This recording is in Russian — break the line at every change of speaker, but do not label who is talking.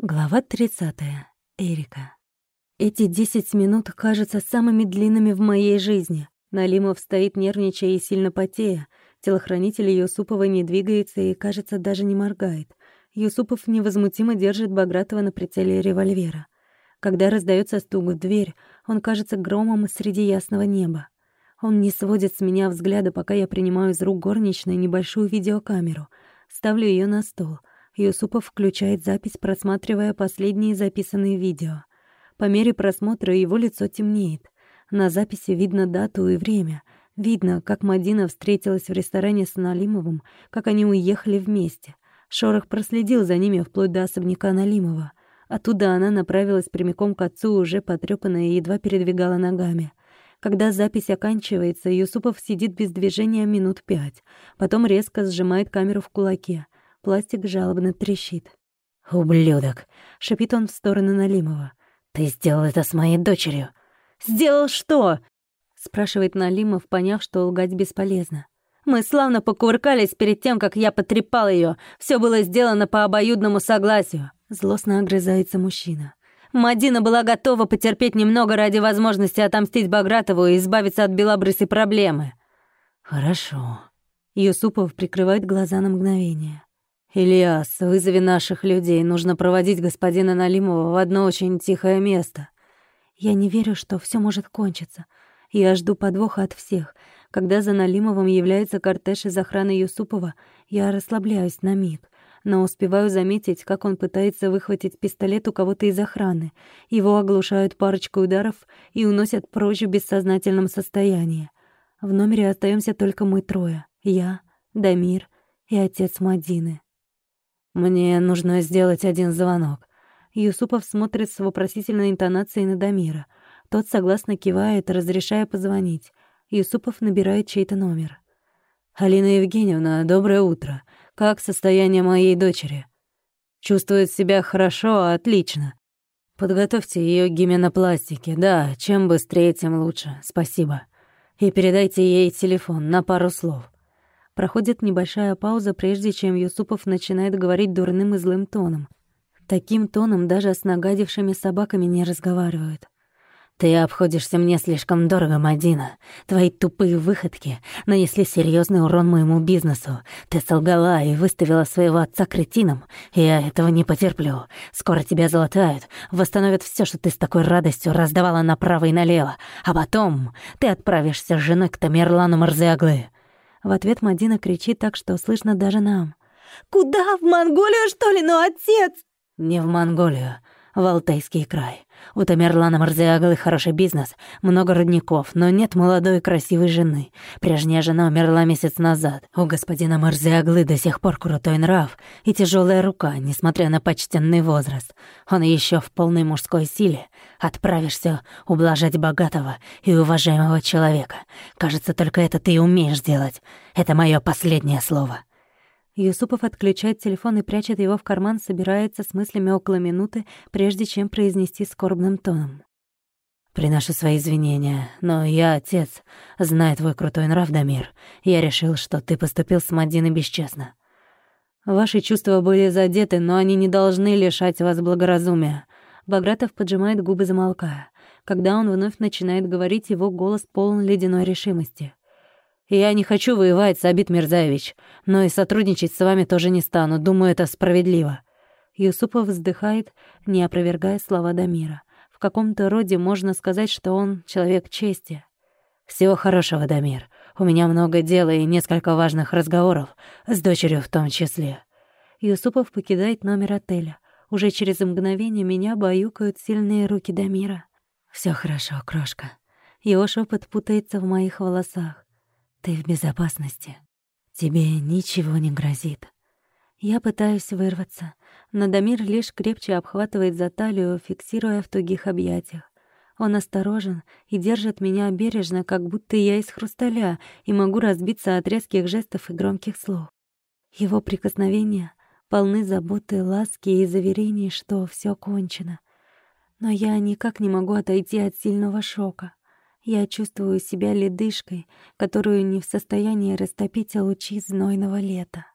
Глава 30. Эрика. Эти 10 минут кажутся самыми длинными в моей жизни. Налимов стоит нервничая и сильно потея. Телохранитель Юсупова не двигается и, кажется, даже не моргает. Юсупов невозмутимо держит Багратова на прицеле револьвера. Когда раздается стук в дверь, он кажется громом среди ясного неба. Он не сводит с меня взгляда, пока я принимаю из рук горничной небольшую видеокамеру. Ставлю ее на стол — Юсупов включает запись, просматривая последние записанные видео. По мере просмотра его лицо темнеет. На записи видно дату и время. Видно, как Мадина встретилась в ресторане с Налимовым, как они уехали вместе. Шорох проследил за ними вплоть до особняка Налимова. Оттуда она направилась прямиком к отцу, уже потрёпанная и едва передвигала ногами. Когда запись оканчивается, Юсупов сидит без движения минут пять. Потом резко сжимает камеру в кулаке — Пластик жалобно трещит.
«Ублюдок!» — шипит он в сторону Налимова. «Ты сделал это с моей дочерью!»
«Сделал что?» — спрашивает Налимов, поняв, что лгать бесполезно. «Мы славно покувыркались перед тем, как я потрепал ее. Все было сделано по обоюдному согласию», — злостно огрызается мужчина. Мадина была готова потерпеть немного ради возможности отомстить Багратову и избавиться от белобрысой проблемы.
«Хорошо».
Юсупов прикрывает глаза на мгновение.
«Ильяс, вызови наших людей. Нужно проводить господина Налимова в одно очень тихое место».
Я не верю, что все может кончиться. Я жду подвоха от всех. Когда за Налимовым является кортеж из охраны Юсупова, я расслабляюсь на миг, но успеваю заметить, как он пытается выхватить пистолет у кого-то из охраны. Его оглушают парочкой ударов и уносят прочь в бессознательном состоянии. В номере остаемся только мы трое — я, Дамир и отец Мадины.
«Мне нужно сделать один звонок».
Юсупов смотрит с вопросительной интонацией на Дамира. Тот согласно кивает, разрешая позвонить. Юсупов набирает чей-то номер.
«Алина Евгеньевна, доброе утро. Как состояние моей дочери?» «Чувствует себя хорошо, отлично. Подготовьте ее к гименопластике. Да, чем быстрее, тем лучше. Спасибо. И передайте ей телефон на пару слов».
Проходит небольшая пауза, прежде чем Юсупов начинает говорить дурным и злым тоном. Таким тоном даже с нагадившими собаками не разговаривают.
«Ты обходишься мне слишком дорого, Мадина. Твои тупые выходки нанесли серьезный урон моему бизнесу. Ты солгала и выставила своего отца кретином. Я этого не потерплю. Скоро тебя залатают, восстановят все, что ты с такой радостью раздавала направо и налево. А потом ты отправишься с женой к Тамерлану Марзиаглы.
В ответ Мадина кричит так, что слышно даже нам. «Куда? В Монголию, что ли? Ну, отец!»
«Не в Монголию, в Алтайский край. У Тамерлана Марзиаглы хороший бизнес, много родников, но нет молодой красивой жены. Прежняя жена умерла месяц назад. У господина Марзиаглы до сих пор крутой нрав и тяжелая рука, несмотря на почтенный возраст. Он еще в полной мужской силе. Отправишься ублажать богатого и уважаемого человека. Кажется, только это ты и умеешь делать. Это мое последнее слово.
Юсупов отключает телефон и прячет его в карман, собирается с мыслями около минуты, прежде чем произнести скорбным тоном.
«Приношу свои извинения, но я отец, зная твой крутой нрав, Дамир. Я решил, что ты поступил с Мадиной бесчестно.
Ваши чувства были задеты, но они не должны лишать вас благоразумия». Багратов поджимает губы, замолкая. Когда он вновь начинает говорить, его голос полон ледяной решимости. Я не хочу воевать, Сабит Мирзаевич, но и сотрудничать с вами тоже не стану. Думаю, это справедливо». Юсупов вздыхает, не опровергая слова Дамира. В каком-то роде можно сказать, что он человек чести.
«Всего хорошего, Дамир. У меня много дела и несколько важных разговоров, с дочерью в том числе».
Юсупов покидает номер отеля. Уже через мгновение меня баюкают сильные руки Дамира. Все хорошо, крошка». Его шепот путается в моих волосах. Ты в безопасности. Тебе ничего не грозит. Я пытаюсь вырваться, но Дамир лишь крепче обхватывает за талию, фиксируя в тугих объятиях. Он осторожен и держит меня бережно, как будто я из хрусталя и могу разбиться от резких жестов и громких слов. Его прикосновения полны заботы, ласки и заверений, что все кончено. Но я никак не могу отойти от сильного шока. Я чувствую себя ледышкой, которую не в состоянии растопить лучи знойного лета.